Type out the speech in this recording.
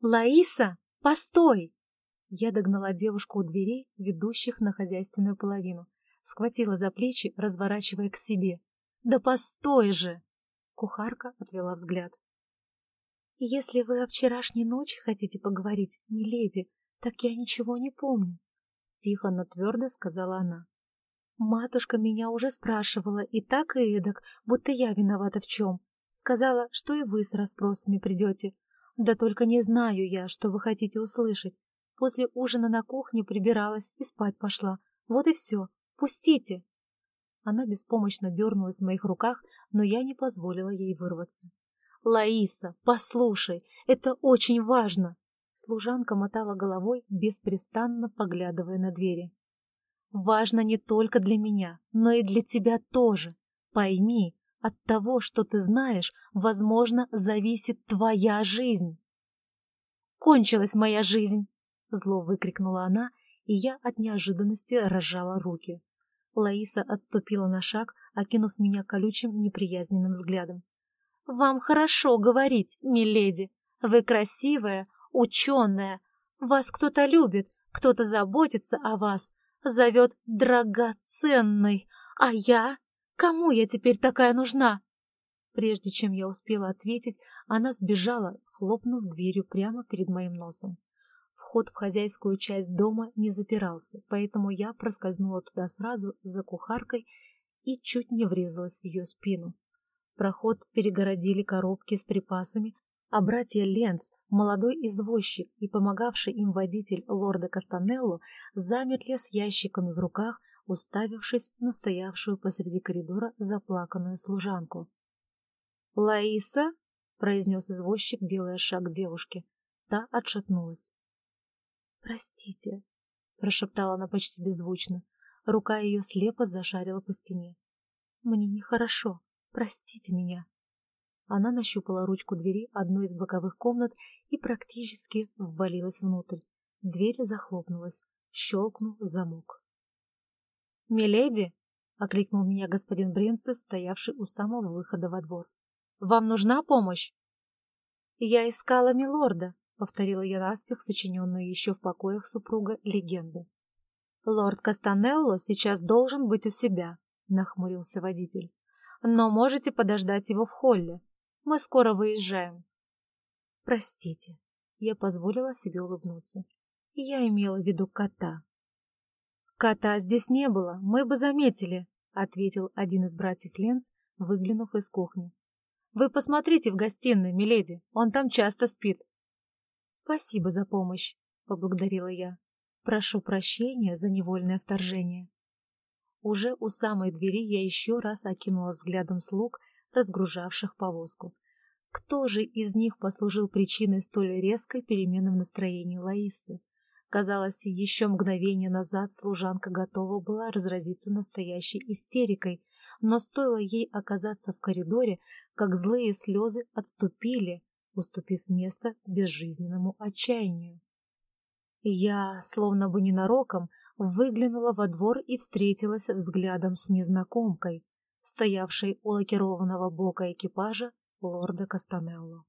«Лаиса, постой!» Я догнала девушку у дверей, ведущих на хозяйственную половину, схватила за плечи, разворачивая к себе. «Да постой же!» Кухарка отвела взгляд. «Если вы о вчерашней ночи хотите поговорить, миледи, так я ничего не помню», — тихо, но твердо сказала она. «Матушка меня уже спрашивала и так и эдак, будто я виновата в чем. Сказала, что и вы с расспросами придете. Да только не знаю я, что вы хотите услышать. После ужина на кухне прибиралась и спать пошла. Вот и все. Пустите!» Она беспомощно дернулась в моих руках, но я не позволила ей вырваться. «Лаиса, послушай, это очень важно!» Служанка мотала головой, беспрестанно поглядывая на двери. «Важно не только для меня, но и для тебя тоже. Пойми, от того, что ты знаешь, возможно, зависит твоя жизнь». «Кончилась моя жизнь!» — зло выкрикнула она, и я от неожиданности разжала руки. Лаиса отступила на шаг, окинув меня колючим неприязненным взглядом. «Вам хорошо говорить, миледи. Вы красивая, ученая. Вас кто-то любит, кто-то заботится о вас, зовет драгоценной. А я? Кому я теперь такая нужна?» Прежде чем я успела ответить, она сбежала, хлопнув дверью прямо перед моим носом. Вход в хозяйскую часть дома не запирался, поэтому я проскользнула туда сразу за кухаркой и чуть не врезалась в ее спину. Проход перегородили коробки с припасами, а братья Ленц, молодой извозчик и помогавший им водитель лорда Кастанелло, замерли с ящиками в руках, уставившись на стоявшую посреди коридора заплаканную служанку. «Лаиса?» — произнес извозчик, делая шаг к девушке. Та отшатнулась. «Простите», — прошептала она почти беззвучно. Рука ее слепо зашарила по стене. «Мне нехорошо. Простите меня». Она нащупала ручку двери одной из боковых комнат и практически ввалилась внутрь. Дверь захлопнулась. Щелкнул замок. «Миледи!» — окликнул меня господин Бренцес, стоявший у самого выхода во двор. «Вам нужна помощь?» «Я искала милорда», — повторила я наспех сочиненную еще в покоях супруга легенду. «Лорд Кастанелло сейчас должен быть у себя», — нахмурился водитель. «Но можете подождать его в холле. Мы скоро выезжаем». «Простите», — я позволила себе улыбнуться. «Я имела в виду кота». «Кота здесь не было, мы бы заметили», — ответил один из братьев Ленс, выглянув из кухни. «Вы посмотрите в гостиной, миледи, он там часто спит». «Спасибо за помощь», — поблагодарила я. «Прошу прощения за невольное вторжение». Уже у самой двери я еще раз окинула взглядом слуг, разгружавших повозку. Кто же из них послужил причиной столь резкой перемены в настроении Лаисы? Казалось, еще мгновение назад служанка готова была разразиться настоящей истерикой, но стоило ей оказаться в коридоре, как злые слезы отступили, уступив место безжизненному отчаянию. Я, словно бы ненароком, выглянула во двор и встретилась взглядом с незнакомкой, стоявшей у лакированного бока экипажа лорда Кастанелло.